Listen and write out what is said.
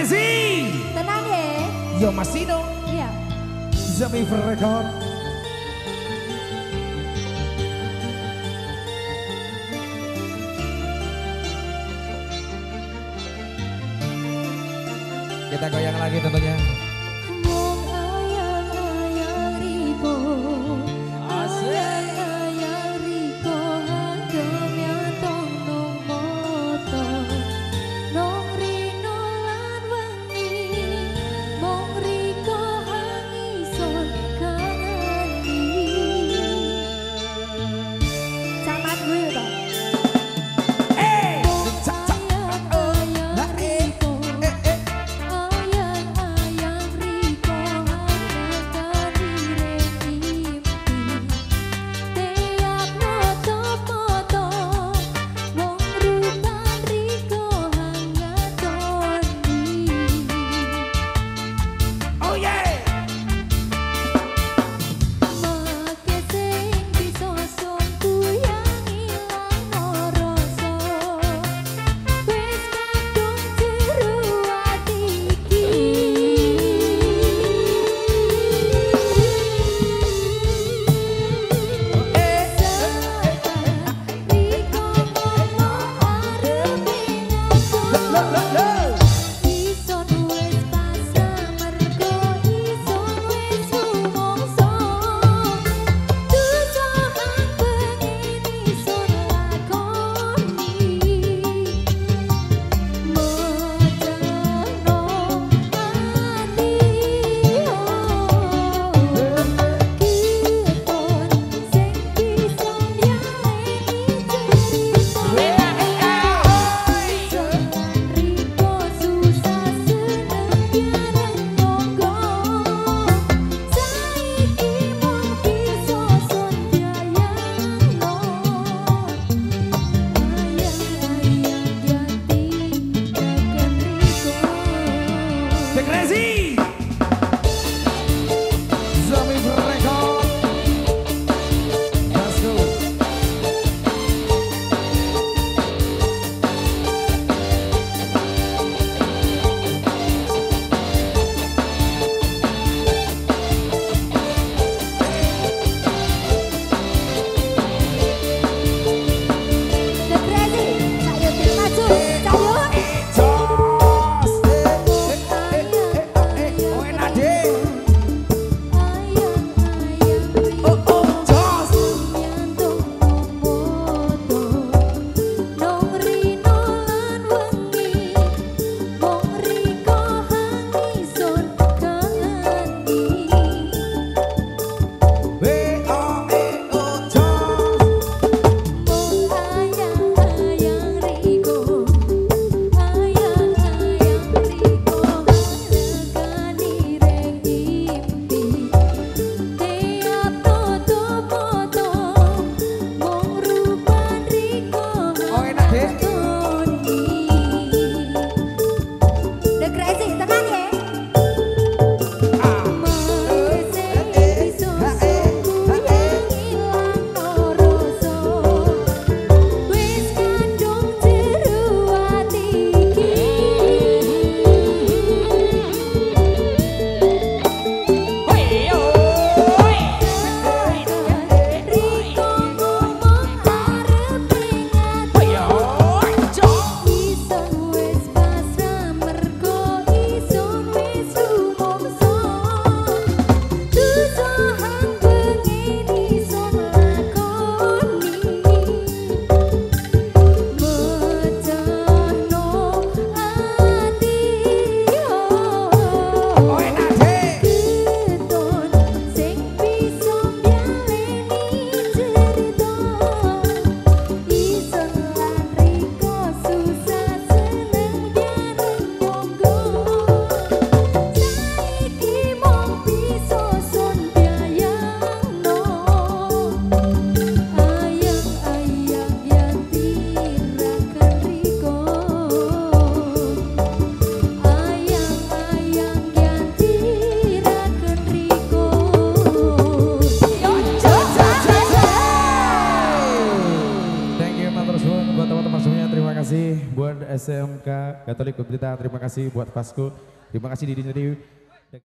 Rezi. Tenang ya. Yo Masino. Iya. Zami Record. Kita goyang lagi tentunya. cái nắp thế buat SMK Katolik Berita, terima kasih buat Pasco, terima kasih Didi Neri,